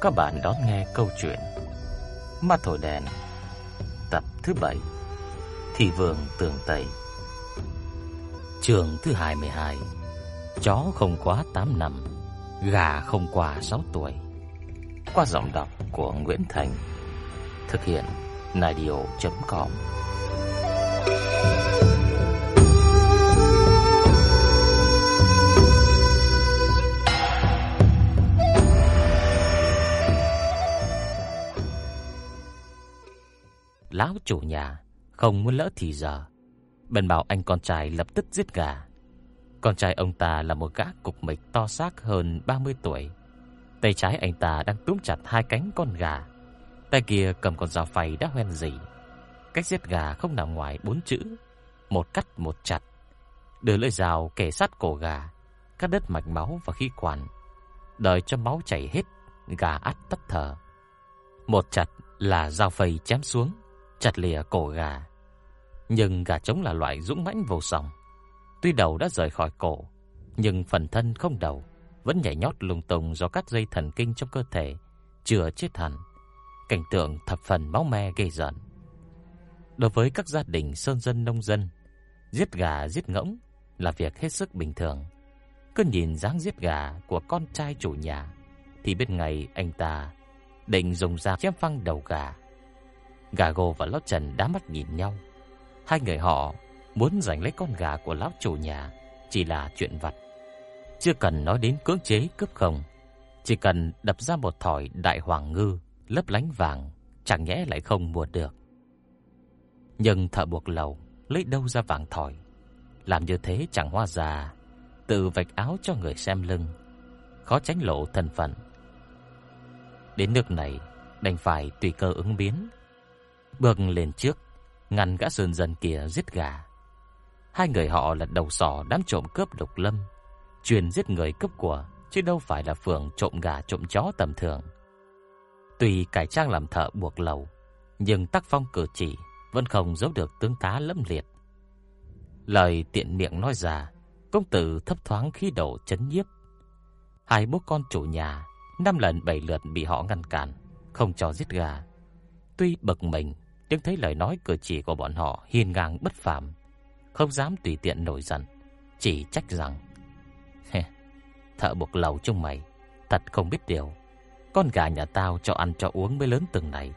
các bạn đón nghe câu chuyện Mắt thổi đèn, Tập thứ 7 Thị vườn tường Tây Trường thứ 22 Chó không quá 8 năm, Gà không quá 6 tuổi. Qua giọng đọc của Nguyễn Thành, Thực hiện Nadio.com Lão chủ nhà không muốn lỡ thì giờ, bèn bảo anh con trai lập tức giết gà. Con trai ông ta là một gã cục mịch to xác hơn 30 tuổi. Tay trái anh ta đang túm chặt hai cánh con gà, tay kia cầm con dao phay đã hoen rỉ. Cách giết gà không nằm ngoài bốn chữ: một cắt một chặt. Đưa lưỡi dao kề sát cổ gà, cắt đứt mạch máu và khí quản, đợi cho máu chảy hết, gà ắt tắt thở. Một chặt là dao phay chém xuống, chặt lìa cổ gà. Nhưng gà trống là loại dũng mãnh vô song. Tuy đầu đã rời khỏi cổ, nhưng phần thân không đầu, vẫn nhảy nhót lung tung do các dây thần kinh trong cơ thể chưa chết hẳn. Cảnh tượng thập phần máu me ghê rợn. Đối với các gia đình sơn dân nông dân, giết gà giết ngỗng là việc hết sức bình thường. Cứ nhìn dáng giết gà của con trai chủ nhà thì biết ngày anh ta định dùng dao chém phăng đầu gà. Gà và lão Trần đá mắt nhìn nhau. Hai người họ muốn giành lấy con gà của lão chủ nhà chỉ là chuyện vặt. Chưa cần nói đến cưỡng chế cướp không, chỉ cần đập ra một thỏi đại hoàng ngư lấp lánh vàng, chẳng nhẽ lại không mua được. Nhưng thợ buộc lầu lấy đâu ra vàng thỏi? Làm như thế chẳng hoa già tự vạch áo cho người xem lưng, khó tránh lộ thân phận. Đến nước này, đành phải tùy cơ ứng biến, bước lên trước, ngăn gã sơn dân kia giết gà. Hai người họ là đầu sỏ đám trộm cướp độc lâm, chuyên giết người cướp của, chứ đâu phải là phường trộm gà trộm chó tầm thường. Tuy cải trang làm thợ buộc lầu, nhưng tác phong cử chỉ vẫn không giấu được tướng tá lâm liệt. Lời tiện miệng nói ra, công tử thấp thoáng khí độ chấn nhiếp. Hai bố con chủ nhà năm lần bảy lượt bị họ ngăn cản, không cho giết gà. Tuy bực mình, nhưng thấy lời nói cử chỉ của bọn họ hiên ngang bất phàm, không dám tùy tiện nổi giận, chỉ trách rằng: "Thợ buộc lầu chúng mày, thật không biết điều. Con gà nhà tao cho ăn cho uống mới lớn từng này,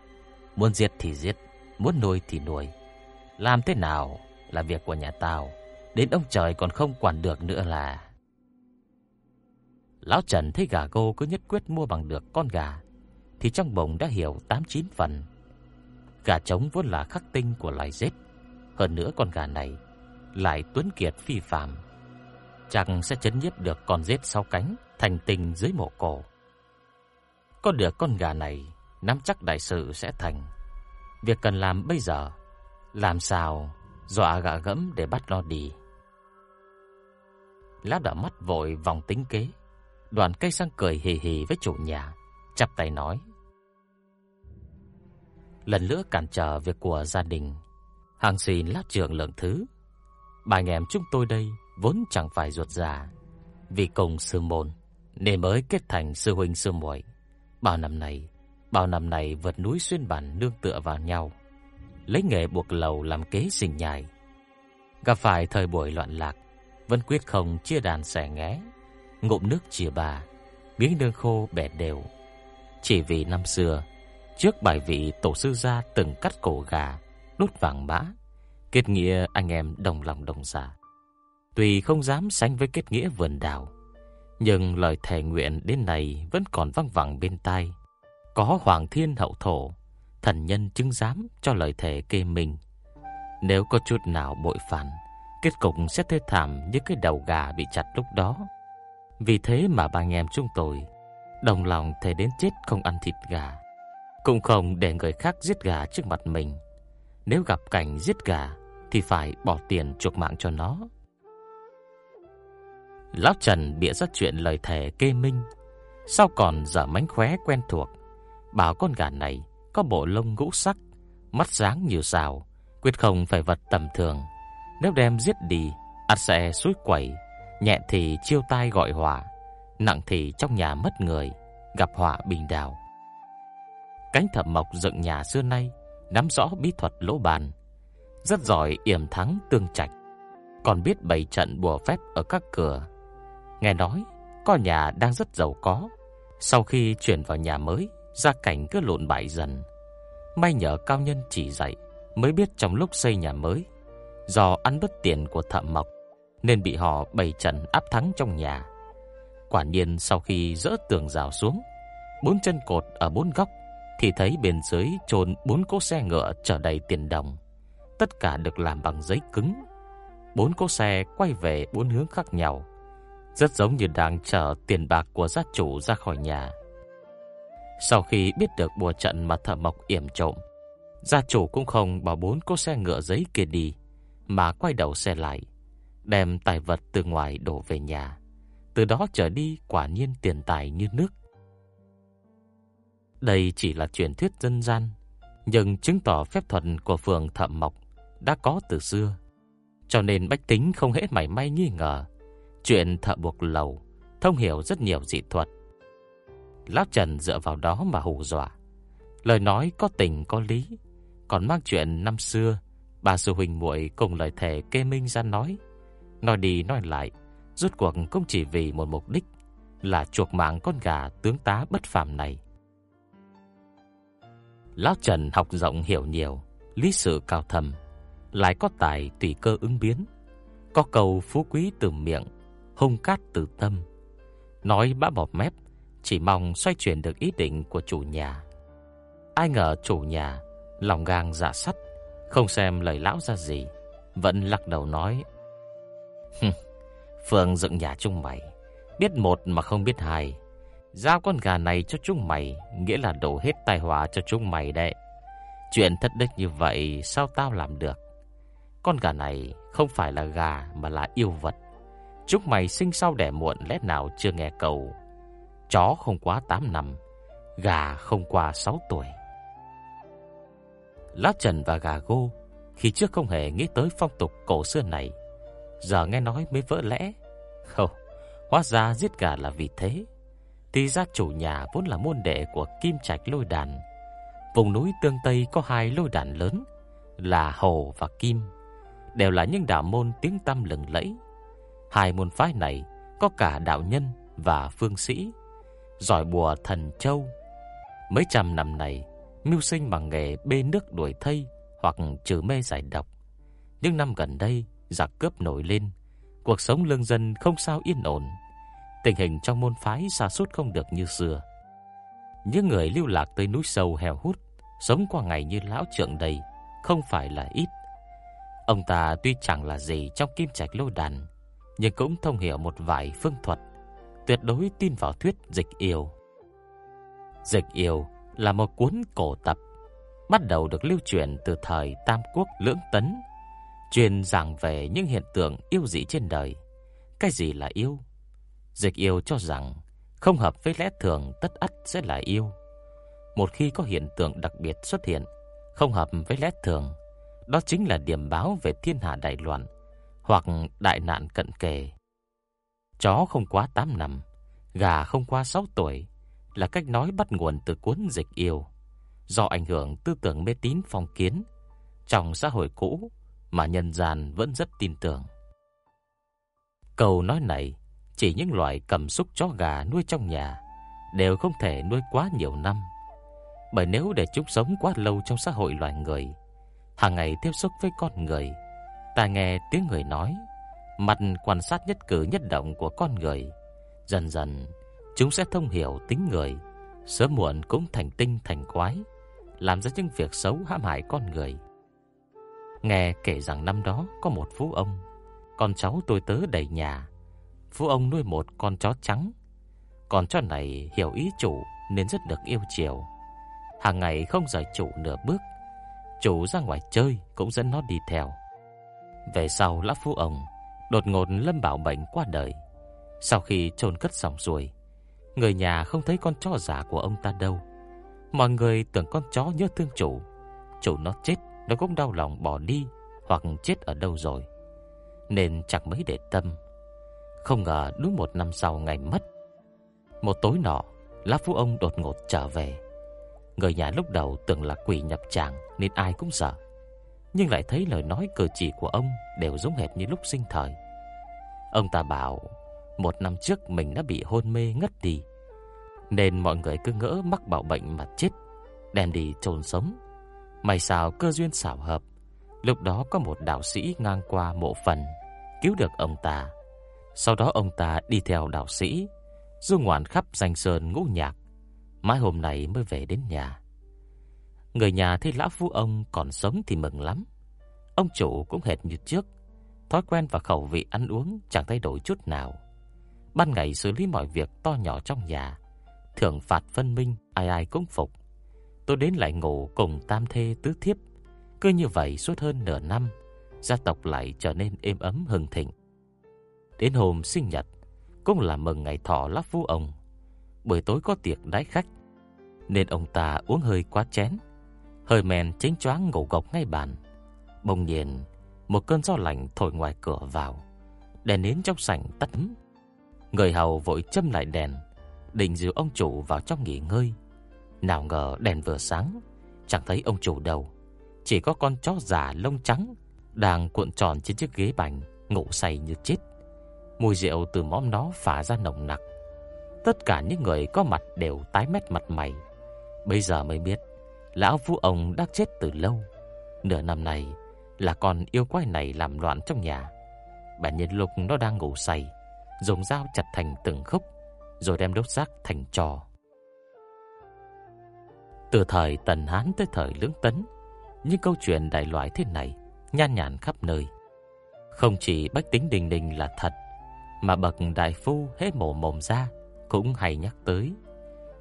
muốn giết thì giết, muốn nuôi thì nuôi. Làm thế nào là việc của nhà tao, đến ông trời còn không quản được nữa là." Lão Trần thấy gà gô cứ nhất quyết mua bằng được con gà, thì trong bụng đã hiểu tám chín phần. Gà trống vốn là khắc tinh của loài rết, hơn nữa con gà này lại tuấn kiệt phi phàm, chẳng sẽ chấn nhiếp được con rết sau cánh thành tinh dưới mổ cổ. Có được con gà này, nắm chắc đại sự sẽ thành. Việc cần làm bây giờ, làm sao dọa gà gẫm để bắt nó đi. Lá đỏ mắt vội vòng tính kế, đoàn cây sang cười hì hì với chủ nhà, chắp tay nói: lần nữa cản trở việc của gia đình. Hàng xin lát trưởng lượng thứ. Bà anh em chúng tôi đây vốn chẳng phải ruột già, vì cùng sư môn nên mới kết thành sư huynh sư muội. Bao năm nay, bao năm nay vượt núi xuyên bản nương tựa vào nhau, lấy nghề buộc lầu làm kế sinh nhai. Gặp phải thời buổi loạn lạc, vẫn quyết không chia đàn xẻ nghé, ngụm nước chia bà, miếng nương khô bẻ đều. Chỉ vì năm xưa Trước bài vị tổ sư gia từng cắt cổ gà, đốt vàng mã, kết nghĩa anh em đồng lòng đồng giả Tuy không dám sánh với kết nghĩa vườn đào, nhưng lời thề nguyện đến nay vẫn còn vang vẳng bên tai. Có Hoàng Thiên hậu thổ, thần nhân chứng giám cho lời thề kê mình. Nếu có chút nào bội phản, kết cục sẽ thê thảm như cái đầu gà bị chặt lúc đó. Vì thế mà ba anh em chúng tôi đồng lòng thề đến chết không ăn thịt gà. Cũng không để người khác giết gà trước mặt mình. Nếu gặp cảnh giết gà, Thì phải bỏ tiền chuộc mạng cho nó. Lão Trần bịa ra chuyện lời thề kê minh. Sao còn dở mánh khóe quen thuộc, Bảo con gà này Có bộ lông ngũ sắc, Mắt sáng như sao, Quyết không phải vật tầm thường. Nếu đem giết đi, ắt sẽ suối quẩy, Nhẹ thì chiêu tai gọi hỏa Nặng thì trong nhà mất người, Gặp họa bình đào. Cánh thẩm mộc dựng nhà xưa nay nắm rõ bí thuật lỗ bàn, rất giỏi yểm thắng tương trạch, còn biết bày trận bùa phép ở các cửa. Nghe nói có nhà đang rất giàu có, sau khi chuyển vào nhà mới, gia cảnh cứ lộn bại dần. May nhờ cao nhân chỉ dạy, mới biết trong lúc xây nhà mới, do ăn bất tiền của thợ mộc, nên bị họ bày trận áp thắng trong nhà. Quả nhiên sau khi dỡ tường rào xuống, bốn chân cột ở bốn góc thì thấy bên dưới chôn bốn cỗ xe ngựa chở đầy tiền đồng. Tất cả được làm bằng giấy cứng. Bốn cỗ xe quay về bốn hướng khác nhau, rất giống như đang chở tiền bạc của gia chủ ra khỏi nhà. Sau khi biết được bùa trận mà thợ mộc yểm trộm, gia chủ cũng không bảo bốn cỗ xe ngựa giấy kia đi, mà quay đầu xe lại, đem tài vật từ ngoài đổ về nhà. Từ đó trở đi quả nhiên tiền tài như nước. Đây chỉ là truyền thuyết dân gian, nhưng chứng tỏ phép thuật của phường Thẩm Mộc đã có từ xưa. Cho nên bách tính không hết mảy may nghi ngờ. Chuyện thợ buộc lầu thông hiểu rất nhiều dị thuật. Lão Trần dựa vào đó mà hù dọa. Lời nói có tình có lý, còn mang chuyện năm xưa, bà sư huynh muội cùng lời thề kê minh ra nói. Nói đi nói lại, rốt cuộc cũng chỉ vì một mục đích là chuộc mạng con gà tướng tá bất phàm này. Lão Trần học rộng hiểu nhiều, lý sự cao thầm, lại có tài tùy cơ ứng biến, có cầu phú quý từ miệng, hung cát từ tâm. Nói bã bọt mép, chỉ mong xoay chuyển được ý định của chủ nhà. Ai ngờ chủ nhà lòng gang dạ sắt, không xem lời lão ra gì, vẫn lắc đầu nói: "Phương dựng nhà chung mày, biết một mà không biết hai, Giao con gà này cho chúng mày, Nghĩa là đổ hết tai họa cho chúng mày đấy. Chuyện thất đức như vậy, Sao tao làm được? Con gà này không phải là gà Mà là yêu vật. Chúng mày sinh sau đẻ muộn, lẽ nào chưa nghe cầu Chó không quá 8 năm, Gà không qua 6 tuổi. Lá Trần và gà gô, Khi trước không hề nghĩ tới phong tục cổ xưa này, Giờ nghe nói mới vỡ lẽ. Không Hóa ra giết gà là vì thế thì ra chủ nhà vốn là môn đệ của Kim Trạch Lôi Đàn. Vùng núi Tương Tây có hai lôi đàn lớn là Hồ và Kim, đều là những đạo môn tiếng tăm lừng lẫy. Hai môn phái này có cả đạo nhân và phương sĩ, giỏi bùa thần châu. Mấy trăm năm này, mưu sinh bằng nghề bê nước đuổi thây hoặc trừ mê giải độc. Những năm gần đây, giặc cướp nổi lên, cuộc sống lương dân không sao yên ổn. Tình hình trong môn phái xa sút không được như xưa. Những người lưu lạc tới núi sâu heo hút, sống qua ngày như lão trượng đây, không phải là ít. Ông ta tuy chẳng là gì trong kim trạch lôi đàn, nhưng cũng thông hiểu một vài phương thuật, tuyệt đối tin vào thuyết dịch yêu. Dịch yêu là một cuốn cổ tập, bắt đầu được lưu truyền từ thời Tam Quốc Lưỡng Tấn, truyền giảng về những hiện tượng yêu dị trên đời. Cái gì là yêu? Dịch yêu cho rằng không hợp với lẽ thường tất ắt sẽ là yêu. Một khi có hiện tượng đặc biệt xuất hiện, không hợp với lẽ thường, đó chính là điểm báo về thiên hạ đại loạn hoặc đại nạn cận kề. Chó không quá 8 năm, gà không qua 6 tuổi là cách nói bắt nguồn từ cuốn dịch yêu, do ảnh hưởng tư tưởng mê tín phong kiến trong xã hội cũ mà nhân gian vẫn rất tin tưởng. Câu nói này chỉ những loài cầm súc chó gà nuôi trong nhà đều không thể nuôi quá nhiều năm. Bởi nếu để chúng sống quá lâu trong xã hội loài người, hàng ngày tiếp xúc với con người, ta nghe tiếng người nói, mặt quan sát nhất cử nhất động của con người, dần dần chúng sẽ thông hiểu tính người, sớm muộn cũng thành tinh thành quái, làm ra những việc xấu hãm hại con người. Nghe kể rằng năm đó có một phú ông, con cháu tôi tớ đầy nhà, Phú ông nuôi một con chó trắng. Con chó này hiểu ý chủ Nên rất được yêu chiều. Hàng ngày không rời chủ nửa bước, Chủ ra ngoài chơi Cũng dẫn nó đi theo. Về sau, lão phú ông Đột ngột lâm bảo bệnh qua đời. Sau khi chôn cất xong rồi, Người nhà không thấy con chó giả của ông ta đâu. Mọi người tưởng con chó nhớ thương chủ. Chủ nó chết, Nó cũng đau lòng bỏ đi Hoặc chết ở đâu rồi. Nên chẳng mấy để tâm không ngờ đúng một năm sau ngày mất, Một tối nọ, Lá Phú Ông đột ngột trở về. Người nhà lúc đầu tưởng là quỷ nhập tràng Nên ai cũng sợ, Nhưng lại thấy lời nói cử chỉ của ông Đều giống hệt như lúc sinh thời. Ông ta bảo, Một năm trước mình đã bị hôn mê ngất đi, Nên mọi người cứ ngỡ mắc bạo bệnh mà chết, Đem đi trồn sống. May sao cơ duyên xảo hợp, Lúc đó có một đạo sĩ ngang qua mộ phần, Cứu được ông ta. Sau đó ông ta đi theo đạo sĩ, Du ngoạn khắp danh sơn ngũ nhạc, Mãi hôm nay mới về đến nhà. Người nhà thấy lão phu ông còn sống thì mừng lắm. Ông chủ cũng hệt như trước, Thói quen và khẩu vị ăn uống chẳng thay đổi chút nào. Ban ngày xử lý mọi việc to nhỏ trong nhà Thưởng phạt phân minh, Ai ai cũng phục. Tôi đến lại ngủ cùng tam thê tứ thiếp. Cứ như vậy suốt hơn nửa năm, Gia tộc lại trở nên êm ấm, hưng thịnh. Đến hôm sinh nhật, Cũng là mừng ngày thọ lắp phu ông. Buổi tối có tiệc đái khách, Nên ông ta uống hơi quá chén, Hơi men chánh choáng ngủ gục ngay bàn. Bỗng nhiên, Một cơn gió lạnh thổi ngoài cửa vào Đèn nến trong sảnh tắt Người hầu vội châm lại đèn, Định dìu ông chủ vào trong nghỉ ngơi. Nào ngờ đèn vừa sáng, Chẳng thấy ông chủ đâu, Chỉ có con chó già lông trắng Đang cuộn tròn trên chiếc ghế bành, Ngủ say như chết. Mùi rượu từ mõm nó phả ra nồng nặc. Tất cả những người có mặt đều tái mét mặt mày. Bây giờ mới biết, Lão Vũ ông đã chết từ lâu. Nửa năm này, Là con yêu quái này làm loạn trong nhà. Bản nhân lục nó đang ngủ say, Dùng dao chặt thành từng khúc, Rồi đem đốt xác thành trò. Từ thời Tần Hán tới thời Lưỡng Tấn, Những câu chuyện đại loại thế này Nhan nhản khắp nơi. Không chỉ bách tính đình đình là thật mà bậc đại phu hết mổ mồm ra Cũng hay nhắc tới.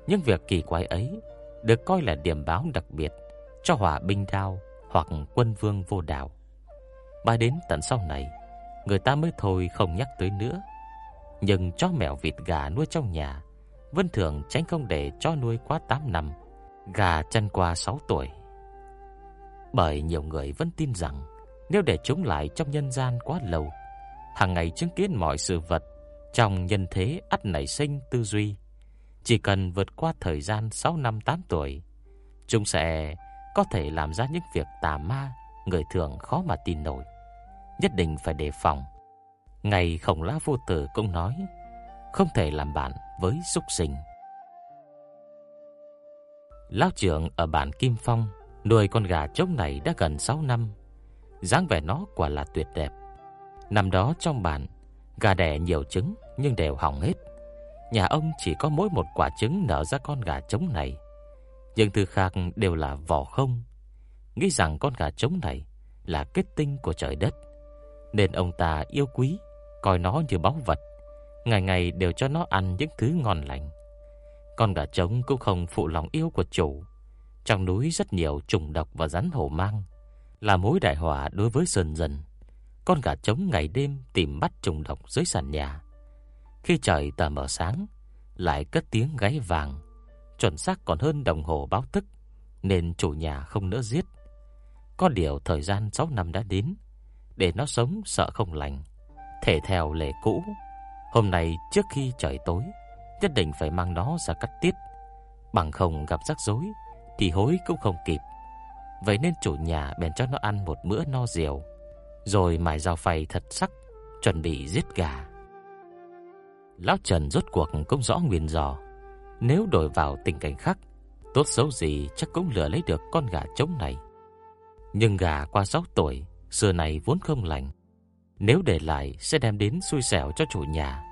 Nhưng việc kỳ quái ấy Được coi là điểm báo đặc biệt Cho hỏa binh đao Hoặc quân vương vô đạo. Bài đến tận sau này, Người ta mới thôi không nhắc tới nữa. Nhưng chó mèo vịt gà nuôi trong nhà Vân thường tránh không để cho nuôi quá 8 năm, Gà chăn qua 6 tuổi. Bởi nhiều người vẫn tin rằng Nếu để chúng lại trong nhân gian quá lâu hàng ngày chứng kiến mọi sự vật Trong nhân thế ắt nảy sinh tư duy. Chỉ cần vượt qua thời gian 6 năm 8 tuổi, Chúng sẽ có thể làm ra những việc tà ma Người thường khó mà tin nổi. Nhất định phải đề phòng. Ngày khổng lão vô tử cũng nói, Không thể làm bạn với súc sinh. Lão trưởng ở bản Kim Phong Nuôi con gà trống này đã gần 6 năm. dáng vẻ nó quả là tuyệt đẹp. Năm đó trong bản Gà đẻ nhiều trứng nhưng đều hỏng hết. Nhà ông chỉ có mỗi một quả trứng nở ra con gà trống này. Nhưng thứ khác đều là vỏ không. Nghĩ rằng con gà trống này Là kết tinh của trời đất, Nên ông ta yêu quý, Coi nó như báu vật, Ngày ngày đều cho nó ăn những thứ ngon lành. Con gà trống cũng không phụ lòng yêu của chủ, Trong núi rất nhiều trùng độc và rắn hổ mang, Là mối đại họa đối với sơn dân con gà trống ngày đêm tìm bắt trùng độc dưới sàn nhà. Khi trời tờ mờ sáng, Lại cất tiếng gáy vàng. Chuẩn xác còn hơn đồng hồ báo thức, Nên chủ nhà không nỡ giết. Có điều thời gian 6 năm đã đến, Để nó sống sợ không lành. Thể theo lệ cũ, Hôm nay trước khi trời tối, Nhất định phải mang nó ra cắt tiết. Bằng không gặp rắc rối, Thì hối cũng không kịp. Vậy nên chủ nhà bèn cho nó ăn một bữa no rượu rồi mài dao phay thật sắc, Chuẩn bị giết gà. Lão Trần rốt cuộc cũng rõ nguyên do. Nếu đổi vào tình cảnh khác, Tốt xấu gì chắc cũng lừa lấy được con gà trống này. Nhưng gà qua 6 tuổi, Xưa này vốn không lành. Nếu để lại sẽ đem đến xui xẻo cho chủ nhà.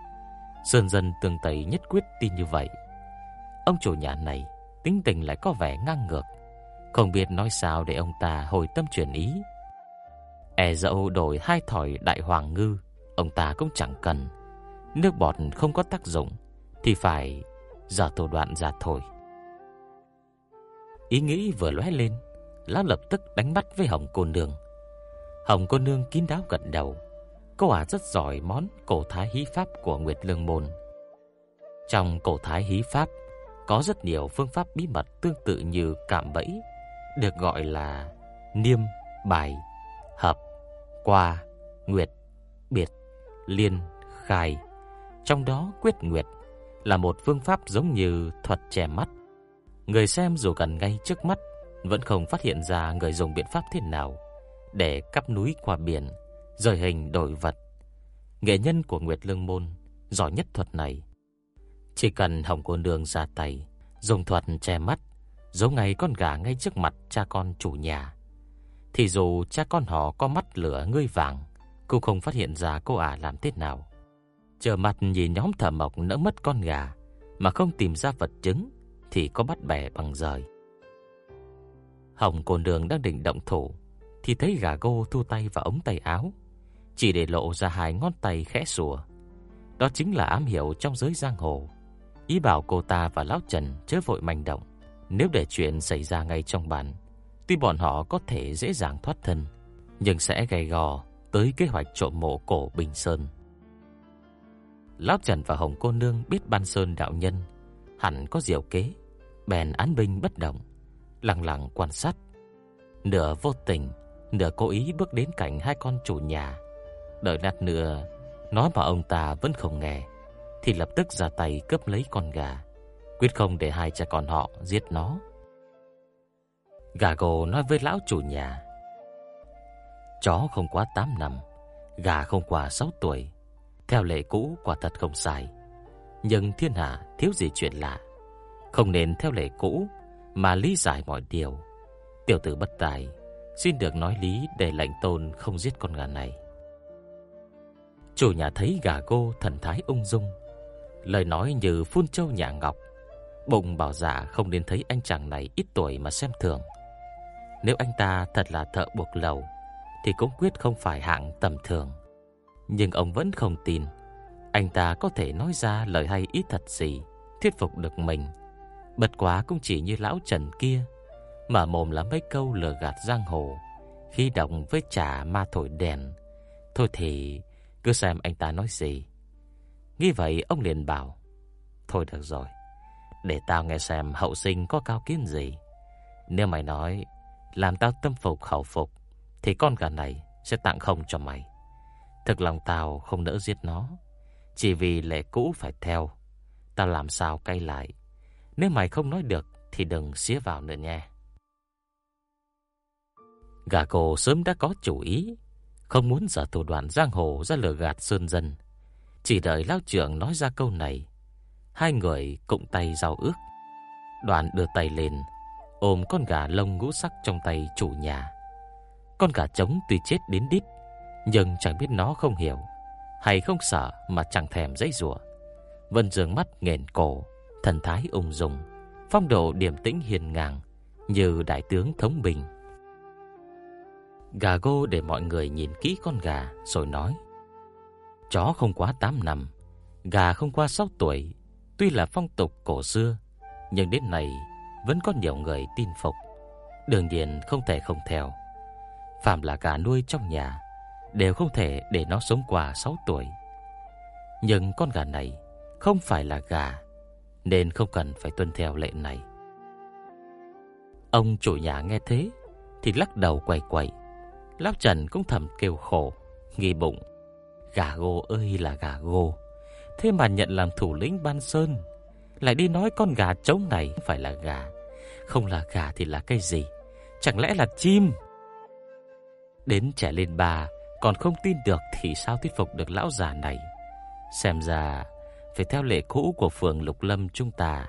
Sơn dân tương tây nhất quyết tin như vậy. Ông chủ nhà này, Tính tình lại có vẻ ngang ngược. Không biết nói sao để ông ta hồi tâm chuyển ý. E dậu đổi hai thỏi đại hoàng ngư Ông ta cũng chẳng cần. Nước bọt không có tác dụng Thì phải giờ thủ đoạn ra thôi. Ý nghĩ vừa lóe lên Lão lập tức đánh bắt với Hồng cô nương. Hồng cô nương kín đáo gật đầu. Cô ả rất giỏi món cổ thái hí pháp của Nguyệt Lương Môn. Trong cổ thái hí pháp có rất nhiều phương pháp bí mật tương tự như cạm bẫy, được gọi là niêm, bài, hợp, qua, nguyệt, biệt, liên, khai. Trong đó quyết nguyệt là một phương pháp giống như thuật che mắt. Người xem dù gần ngay trước mắt vẫn không phát hiện ra người dùng biện pháp thế nào để cắp núi qua biển, rời hình đổi vật. Nghệ nhân của Nguyệt Lương Môn giỏi nhất thuật này. Chỉ cần Hồng Cô Nương ra tay, dùng thuật che mắt, giấu ngay con gà ngay trước mặt cha con chủ nhà. Thì dù cha con họ có mắt lửa ngươi vàng, cũng không phát hiện ra cô ả làm thế nào. Chờ mặt nhìn nhóm thợ mộc nỡ mất con gà, mà không tìm ra vật chứng, thì có bắt bẻ bằng rời. Hồng Côn Đường đang định động thủ thì thấy gà gô thu tay vào ống tay áo, chỉ để lộ ra hai ngón tay khẽ sủa. Đó chính là ám hiệu trong giới giang hồ. Ý bảo cô ta và lão Trần chớ vội manh động, nếu để chuyện xảy ra ngay trong bản tuy bọn họ có thể dễ dàng thoát thân, nhưng sẽ gầy gò tới kế hoạch trộm mộ cổ Bình Sơn. Lão Trần và Hồng Cô Nương biết Ban Sơn đạo nhân hẳn có diệu kế, bèn án binh bất động, lặng lặng quan sát. Nửa vô tình, nửa cố ý bước đến cạnh hai con chủ nhà. Đợi lát nữa, nói mà ông ta vẫn không nghe, thì lập tức ra tay cướp lấy con gà, quyết không để hai cha con họ giết nó. Gà gồ nói với lão chủ nhà, chó không quá 8 năm, gà không quá 6 tuổi. Theo lệ cũ quả thật không sai, nhưng thiên hạ thiếu gì chuyện lạ, không nên theo lệ cũ mà lý giải mọi điều. Tiểu tử bất tài, xin được nói lý để lệnh tôn không giết con gà này. Chủ nhà thấy gà cô thần thái ung dung, lời nói như phun châu nhả ngọc, bụng bảo giả không nên thấy anh chàng này ít tuổi mà xem thường. Nếu anh ta thật là thợ buộc lầu, thì cũng quyết không phải hạng tầm thường. Nhưng ông vẫn không tin, anh ta có thể nói ra lời hay ít thật gì, thuyết phục được mình. Bất quá cũng chỉ như lão Trần kia mà mồm là mấy câu lừa gạt giang hồ Khi động với trà ma thổi đèn. Thôi thì cứ xem anh ta nói gì. Nghĩ vậy ông liền bảo Thôi được rồi Để tao nghe xem hậu sinh có cao kiến gì. Nếu mày nói làm tao tâm phục khẩu phục, Thì con gà này sẽ tặng không cho mày. Thực lòng tao không nỡ giết nó, Chỉ vì lệ cũ phải theo. Tao làm sao cay lại, nếu mày không nói được Thì đừng xía vào nữa nha. Gà cô sớm đã có chủ ý, Không muốn giả thủ đoạn giang hồ ra lừa gạt sơn dân. Chỉ đợi lão trưởng nói ra câu này, Hai người cụng tay giao ước. Đoàn đưa tay lên Ôm con gà lông ngũ sắc trong tay chủ nhà Con gà trống tuy chết đến đít Nhưng chẳng biết nó không hiểu Hay không sợ mà chẳng thèm dãy rủa Vân dường mắt nghền cổ thần thái ung dung, phong độ điềm tĩnh hiền ngang như đại tướng thống bình. Gà gô để mọi người nhìn kỹ con gà rồi nói: Chó không quá 8 năm, gà không qua 6 tuổi, tuy là phong tục cổ xưa, nhưng đến nay vẫn có nhiều người tin phục. đương nhiên không thể không theo. Phạm là gà nuôi trong nhà đều không thể để nó sống qua 6 tuổi. Nhưng con gà này không phải là gà nên không cần phải tuân theo lệ này. Ông chủ nhà nghe thế thì lắc đầu quay quay. Lão Trần cũng thầm kêu khổ, nghi bụng. Gà gô ơi là gà gô. Thế mà nhận làm thủ lĩnh Ban Sơn, lại đi nói con gà trống này phải là gà. Không là gà thì là cái gì? Chẳng lẽ là chim? Đến trẻ lên bà còn không tin được thì sao thuyết phục được lão già này? Xem ra phải theo lệ cũ của phường Lục Lâm chúng ta,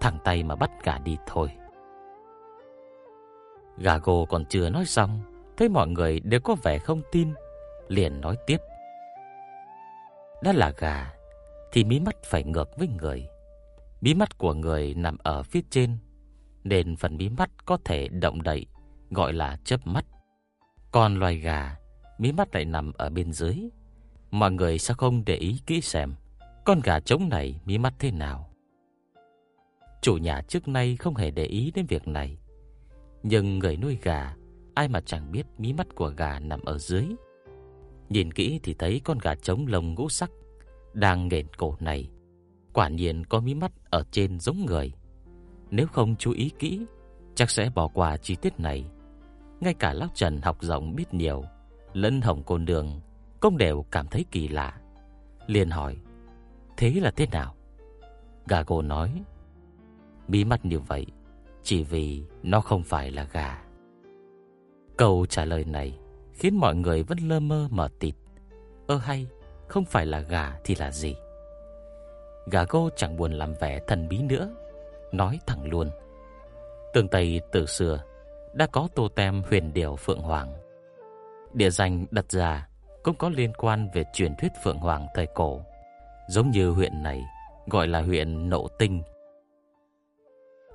thẳng tay mà bắt gà đi thôi. Gà gồ còn chưa nói xong, thấy mọi người đều có vẻ không tin, liền nói tiếp. Đã là gà, thì mí mắt phải ngược với người. Mí mắt của người nằm ở phía trên, nên phần mí mắt có thể động đậy, gọi là chớp mắt. Còn loài gà, mí mắt lại nằm ở bên dưới. Mọi người sao không để ý kỹ xem con gà trống này mí mắt thế nào. Chủ nhà trước nay không hề để ý đến việc này. Nhưng người nuôi gà, ai mà chẳng biết mí mắt của gà nằm ở dưới. Nhìn kỹ thì thấy con gà trống lông ngũ sắc đang nghển cổ này. Quả nhiên có mí mắt ở trên giống người. Nếu không chú ý kỹ, chắc sẽ bỏ qua chi tiết này. Ngay cả Lão Trần học rộng biết nhiều, lẫn hồng côn đường cũng đều cảm thấy kỳ lạ. liền hỏi, Thế là thế nào? Gà cô nói Bí mắt như vậy chỉ vì nó không phải là gà. Câu trả lời này khiến mọi người vẫn lơ mơ mở tịt. Ơ hay, không phải là gà thì là gì? Gà cô chẳng buồn làm vẻ thần bí nữa, nói thẳng luôn. Tường Tây từ xưa đã có tô tem huyền điểu Phượng Hoàng. Địa danh đặt ra cũng có liên quan về truyền thuyết Phượng Hoàng thời cổ, giống như huyện này gọi là huyện Nộ Tinh.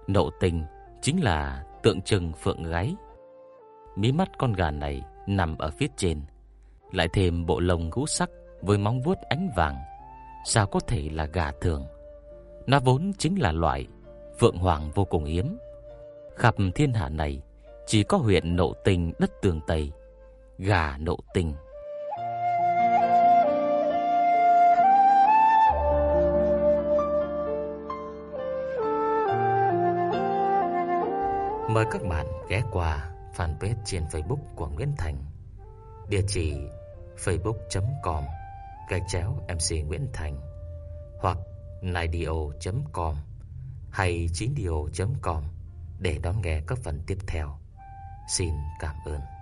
Nộ Tinh chính là tượng trưng phượng gáy. Mí mắt con gà này nằm ở phía trên, lại thêm bộ lông gú sắc với móng vuốt ánh vàng, sao có thể là gà thường? Nó vốn chính là loại phượng hoàng vô cùng hiếm. Khắp thiên hạ này chỉ có huyện Nộ Tinh đất tường Tây, gà Nộ Tinh. Mời các bạn ghé qua fanpage trên Facebook của Nguyễn Thành. Địa chỉ facebook.com gạch chéo MC Nguyễn Thành hoặc naidio.com hay 9dio.com để đón nghe các phần tiếp theo. Xin cảm ơn.